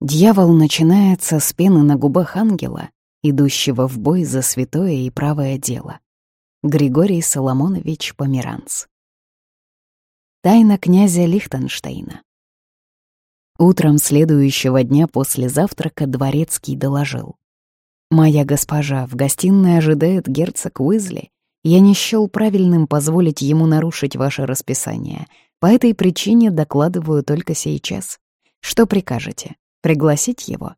Дьявол начинается с пены на губах ангела, идущего в бой за святое и правое дело. Григорий Соломонович Померанц. Тайна князя Лихтенштейна. Утром следующего дня после завтрака дворецкий доложил. «Моя госпожа, в гостиной ожидает герцог Уизли. Я не счёл правильным позволить ему нарушить ваше расписание. По этой причине докладываю только сейчас. Что прикажете? Пригласить его?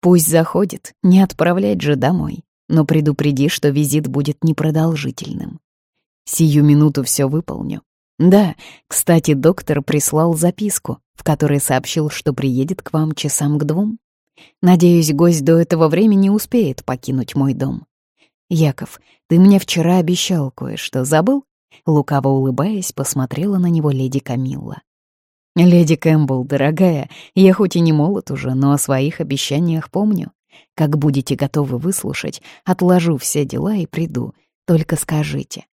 Пусть заходит, не отправлять же домой, но предупреди, что визит будет непродолжительным. Сию минуту все выполню. Да, кстати, доктор прислал записку, в которой сообщил, что приедет к вам часам к двум. Надеюсь, гость до этого времени успеет покинуть мой дом. Яков, ты мне вчера обещал кое-что, забыл? Лукаво улыбаясь, посмотрела на него леди Камилла. «Леди Кэмпбелл, дорогая, я хоть и не молод уже, но о своих обещаниях помню. Как будете готовы выслушать, отложу все дела и приду. Только скажите.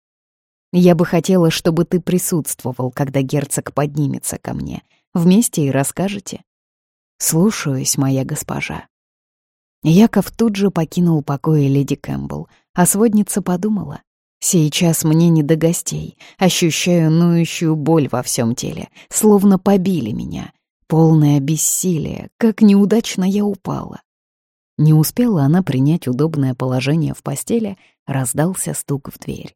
Я бы хотела, чтобы ты присутствовал, когда герцог поднимется ко мне. Вместе и расскажете. Слушаюсь, моя госпожа». Яков тут же покинул покои леди Кэмпбелл, а сводница подумала. Сейчас мне не до гостей. Ощущаю ноющую боль во всем теле, словно побили меня. Полное бессилие, как неудачно я упала. Не успела она принять удобное положение в постели, раздался стук в дверь.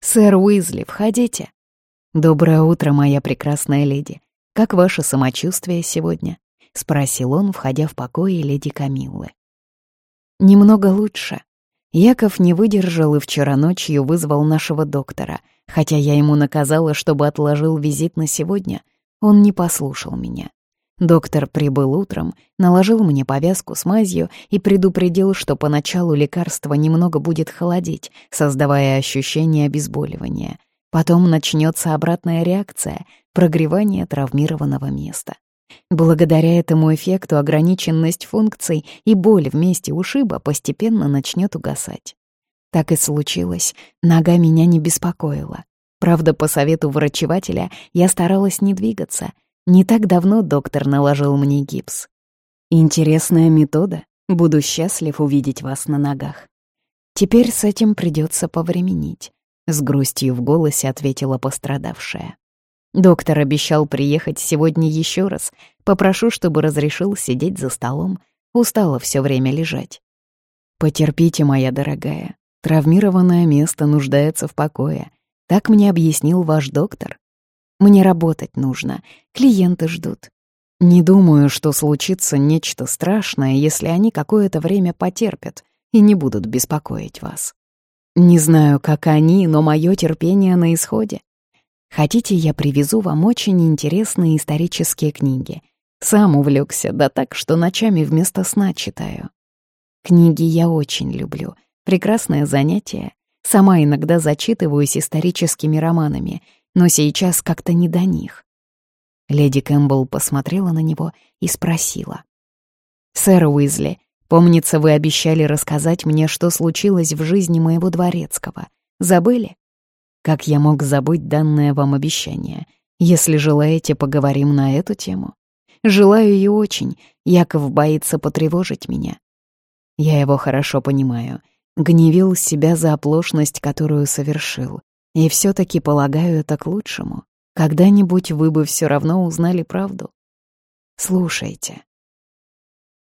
«Сэр Уизли, входите!» «Доброе утро, моя прекрасная леди. Как ваше самочувствие сегодня?» — спросил он, входя в покои леди Камиллы. «Немного лучше», Яков не выдержал и вчера ночью вызвал нашего доктора, хотя я ему наказала, чтобы отложил визит на сегодня. Он не послушал меня. Доктор прибыл утром, наложил мне повязку с мазью и предупредил, что поначалу лекарство немного будет холодить, создавая ощущение обезболивания. Потом начнется обратная реакция — прогревание травмированного места. Благодаря этому эффекту ограниченность функций и боль в месте ушиба постепенно начнет угасать. Так и случилось, нога меня не беспокоила. Правда, по совету врачевателя я старалась не двигаться. Не так давно доктор наложил мне гипс. Интересная метода. Буду счастлив увидеть вас на ногах. Теперь с этим придется повременить. С грустью в голосе ответила пострадавшая. Доктор обещал приехать сегодня еще раз. Попрошу, чтобы разрешил сидеть за столом. Устала все время лежать. Потерпите, моя дорогая. Травмированное место нуждается в покое. Так мне объяснил ваш доктор. Мне работать нужно. Клиенты ждут. Не думаю, что случится нечто страшное, если они какое-то время потерпят и не будут беспокоить вас. Не знаю, как они, но мое терпение на исходе. Хотите, я привезу вам очень интересные исторические книги. Сам увлекся, да так, что ночами вместо сна читаю. Книги я очень люблю. Прекрасное занятие. Сама иногда зачитываюсь историческими романами, но сейчас как-то не до них. Леди Кэмпбелл посмотрела на него и спросила. «Сэр Уизли, помнится, вы обещали рассказать мне, что случилось в жизни моего дворецкого. Забыли?» Как я мог забыть данное вам обещание? Если желаете, поговорим на эту тему. Желаю ее очень. Яков боится потревожить меня. Я его хорошо понимаю. Гневил себя за оплошность, которую совершил. И все таки полагаю это к лучшему. Когда-нибудь вы бы все равно узнали правду. Слушайте.